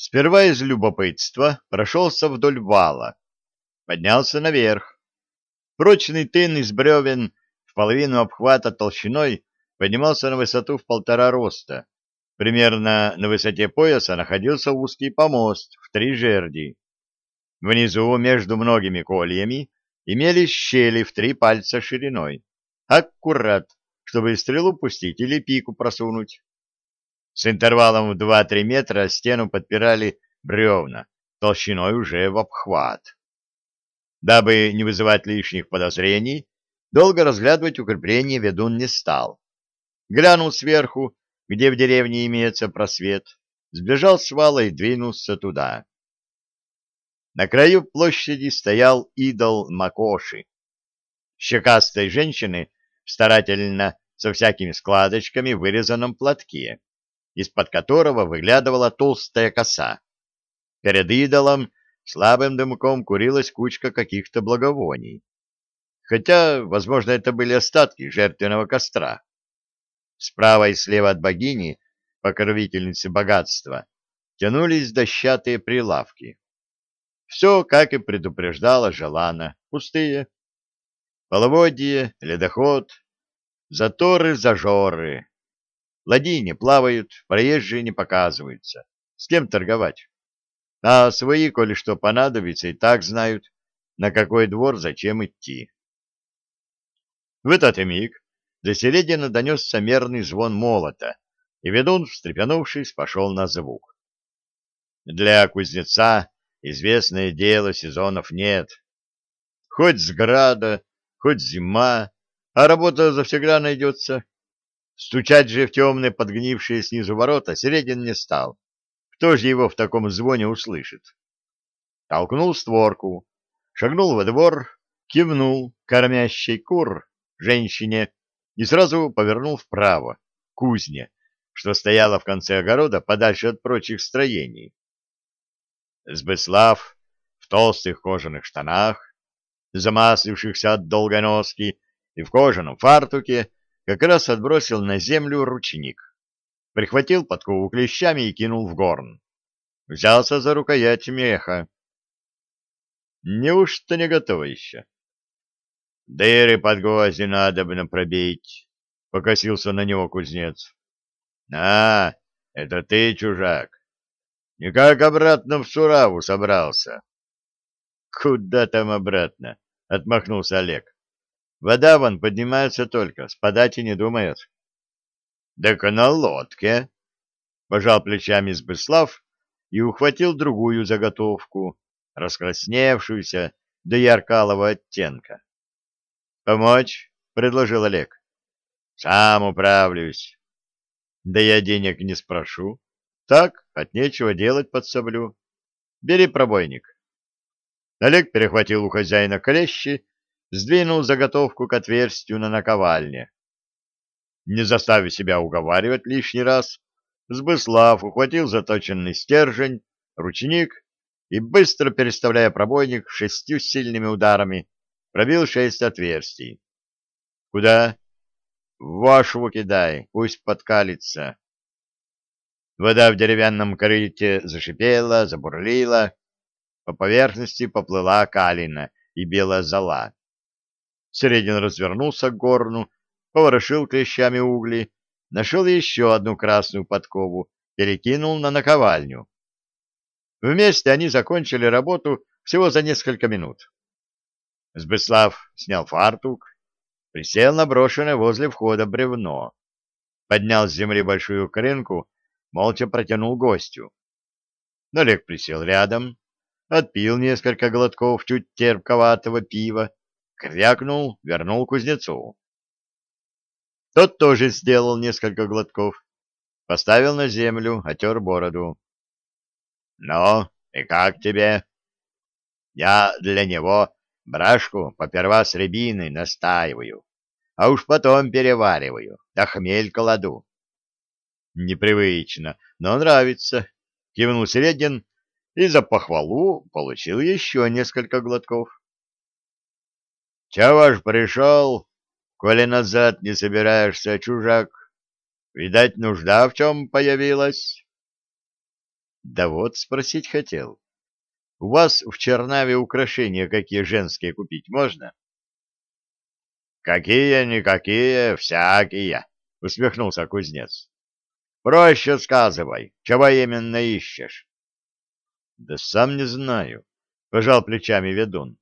Сперва из любопытства прошелся вдоль вала, поднялся наверх. Прочный тын из бревен в половину обхвата толщиной поднимался на высоту в полтора роста. Примерно на высоте пояса находился узкий помост в три жерди. Внизу, между многими кольями, имелись щели в три пальца шириной. Аккурат, чтобы стрелу пустить или пику просунуть. С интервалом в 2-3 метра стену подпирали бревна, толщиной уже в обхват. Дабы не вызывать лишних подозрений, долго разглядывать укрепление ведун не стал. Глянул сверху, где в деревне имеется просвет, сбежал с вала и двинулся туда. На краю площади стоял идол Макоши. Щекастой женщины, старательно, со всякими складочками вырезанном платке, из-под которого выглядывала толстая коса. Перед идолом слабым дымком курилась кучка каких-то благовоний. Хотя, возможно, это были остатки жертвенного костра. Справа и слева от богини, покровительницы богатства, тянулись дощатые прилавки. Все, как и предупреждала Желана, пустые. Половодье, ледоход, заторы-зажоры. Ладьи не плавают, проезжие не показываются. С кем торговать? А свои, коли что понадобится, и так знают, на какой двор зачем идти. В этот миг до середины донесся мерный звон молота, и ведун, встрепенувшись, пошел на звук. Для кузнеца известное дело сезонов нет. Хоть с града, хоть зима, а работа завсегда найдется. Стучать же в темные подгнившие снизу ворота Середин не стал. Кто же его в таком звоне услышит? Толкнул створку, шагнул во двор, кивнул кормящей кур женщине и сразу повернул вправо, к кузне, что стояла в конце огорода подальше от прочих строений. Сбыслав в толстых кожаных штанах, замаслившихся от долгой носки, и в кожаном фартуке как раз отбросил на землю ручник, прихватил подкову клещами и кинул в горн. Взялся за рукоять меха. Неужто не готово еще? Дыры под гвозди надобно пробить, — покосился на него кузнец. — А, это ты, чужак. Никак обратно в Сураву собрался. — Куда там обратно? — отмахнулся Олег. Вода вон поднимается только, спадать и не думает. — Так на лодке, — пожал плечами Сбыслав и ухватил другую заготовку, раскрасневшуюся до яркалого оттенка. — Помочь? — предложил Олег. — Сам управлюсь. — Да я денег не спрошу. Так, от нечего делать подсоблю. Бери пробойник. Олег перехватил у хозяина клещи сдвинул заготовку к отверстию на наковальне. Не заставив себя уговаривать лишний раз, Сбыслав ухватил заточенный стержень, ручник и, быстро переставляя пробойник шестью сильными ударами, пробил шесть отверстий. — Куда? — В вашу кидай, пусть подкалится. Вода в деревянном корыте зашипела, забурлила, по поверхности поплыла калина и белая зола. Середин развернулся к горну, поворошил клещами угли, нашел еще одну красную подкову, перекинул на наковальню. Вместе они закончили работу всего за несколько минут. Сбыслав снял фартук, присел на брошенное возле входа бревно, поднял с земли большую крынку, молча протянул гостю. Олег присел рядом, отпил несколько глотков чуть терпковатого пива, крякнул, вернул кузнецу. Тот тоже сделал несколько глотков, поставил на землю, отер бороду. — Ну, и как тебе? — Я для него брашку поперва с рябиной настаиваю, а уж потом перевариваю, да хмель кладу. — Непривычно, но нравится, — кивнул Середин и за похвалу получил еще несколько глотков. — Чего ж пришел, коли назад не собираешься, чужак? Видать, нужда в чем появилась? — Да вот спросить хотел. У вас в Чернаве украшения какие женские купить можно? Какие-никакие, всякие, усмехнулся кузнец. Проще сказывай, чего именно ищешь? Да сам не знаю, пожал плечами ведун.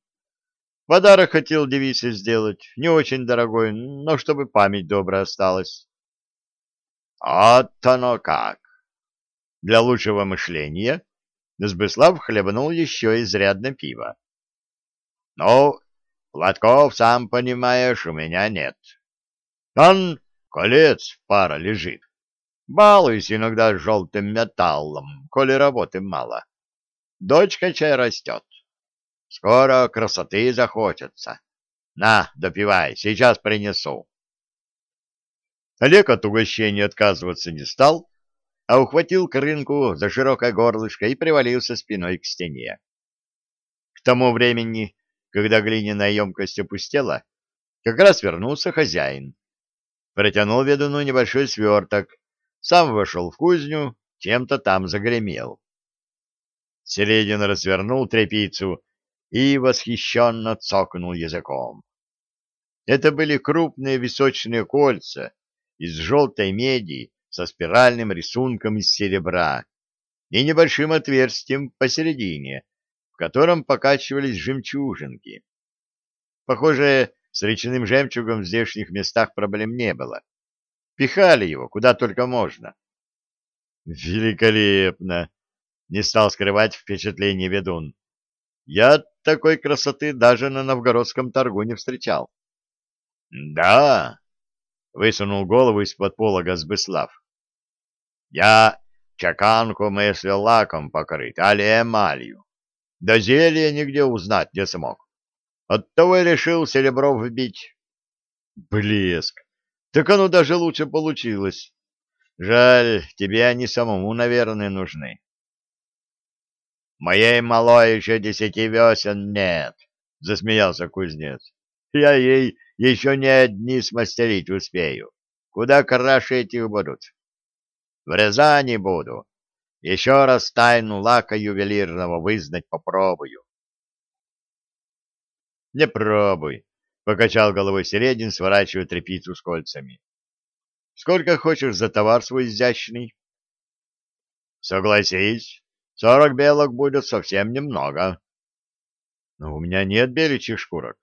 Подарок хотел девице сделать, не очень дорогой, но чтобы память добрая осталась. Вот оно как! Для лучшего мышления Сбыслав хлебнул еще изрядно пива. — Ну, платков, сам понимаешь, у меня нет. Он колец пара лежит. Балуюсь иногда желтым металлом, коли работы мало. Дочка чай растет. Скоро красоты захочется. На, допивай, сейчас принесу. Олег от угощения отказываться не стал, а ухватил крынку за широкое горлышко и привалился спиной к стене. К тому времени, когда глиняная емкость опустела, как раз вернулся хозяин. Протянул ведуну небольшой сверток, сам вошел в кузню, чем-то там загремел. Середин развернул тряпицу и восхищенно цокнул языком. Это были крупные височные кольца из желтой меди со спиральным рисунком из серебра и небольшим отверстием посередине, в котором покачивались жемчужинки. Похоже, с речным жемчугом в здешних местах проблем не было. Пихали его куда только можно. Великолепно! Не стал скрывать впечатление ведун. Я такой красоты даже на новгородском торгу не встречал. — Да, — высунул голову из-под полога Сбыслав. Я чаканку мыслил лаком покрыть, али эмалью. Да зелья нигде узнать не смог. Оттого и решил серебро вбить. Блеск! Так оно даже лучше получилось. Жаль, тебе они самому, наверное, нужны. Моей малой еще десяти весен нет, — засмеялся кузнец. Я ей еще не одни смастерить успею. Куда краше этих будут. В Рязани буду. Еще раз тайну лака ювелирного вызнать попробую. — Не пробуй, — покачал головой Середин, сворачивая тряпицу с кольцами. — Сколько хочешь за товар свой изящный? — Согласись, сорок белок будет совсем немного. — Но у меня нет беличьих шкурок.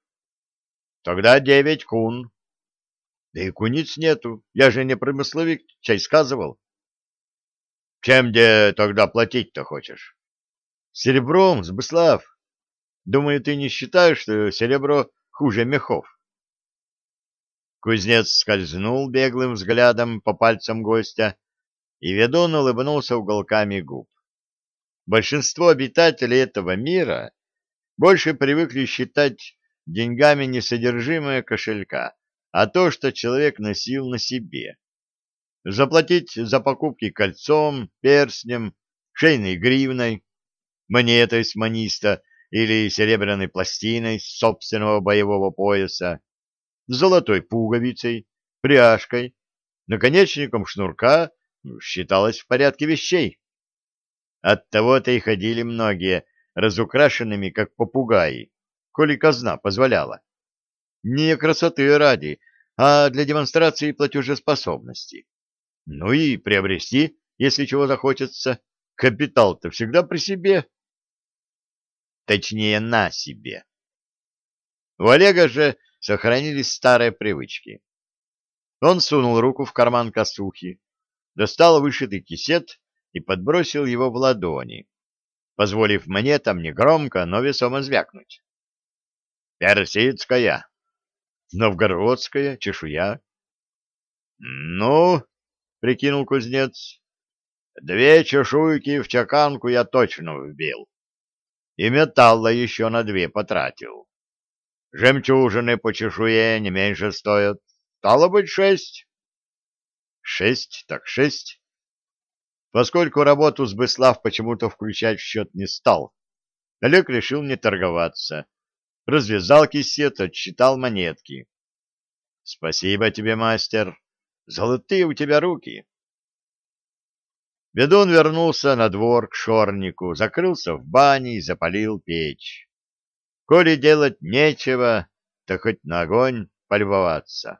— Тогда девять кун. — Да и куниц нету, я же не промысловик, чай сказывал. Чем где тогда платить-то хочешь? Серебром, Сбыслав. Думаю, ты не считаешь, что серебро хуже мехов? Кузнец скользнул беглым взглядом по пальцам гостя, и ведун улыбнулся уголками губ. Большинство обитателей этого мира больше привыкли считать деньгами не содержимое кошелька, а то, что человек носил на себе заплатить за покупки кольцом, перстнем, шейной гривной, монетой с маниста или серебряной пластиной с собственного боевого пояса, золотой пуговицей, пряжкой, наконечником шнурка ну, считалось в порядке вещей. Оттого-то и ходили многие разукрашенными, как попугаи, коли казна позволяла. Не красоты ради, а для демонстрации платежеспособности. Ну и приобрести, если чего захочется. Капитал-то всегда при себе. Точнее, на себе. У Олега же сохранились старые привычки. Он сунул руку в карман косухи, достал вышитый кисет и подбросил его в ладони, позволив монетам негромко, но весомо звякнуть. Персидская, новгородская, чешуя. Ну, прикинул кузнец. Две чешуйки в чаканку я точно вбил. И металла еще на две потратил. Жемчужины по чешуе не меньше стоят. Стало быть, шесть. Шесть так шесть. Поскольку работу с Быслав почему-то включать в счет не стал, Олег решил не торговаться. Развязал кисет, отсчитал монетки. — Спасибо тебе, мастер. Золотые у тебя руки. Ведун вернулся на двор к шорнику, закрылся в бане и запалил печь. Коли делать нечего, то хоть на огонь полюбоваться.